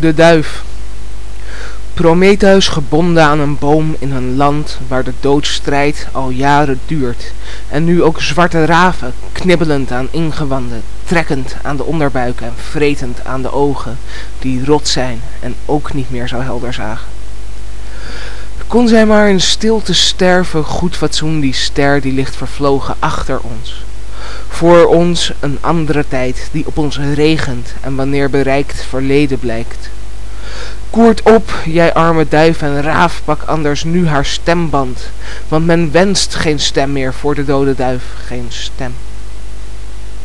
De duif. Prometheus gebonden aan een boom in een land waar de doodsstrijd al jaren duurt. En nu ook zwarte raven, knibbelend aan ingewanden, trekkend aan de onderbuik en vretend aan de ogen, die rot zijn en ook niet meer zo helder zagen. Kon zij maar in stilte sterven, goed fatsoen, die ster die ligt vervlogen achter ons. Voor ons een andere tijd die op ons regent en wanneer bereikt verleden blijkt. Koert op, jij arme duif en raaf, pak anders nu haar stemband, want men wenst geen stem meer voor de dode duif, geen stem.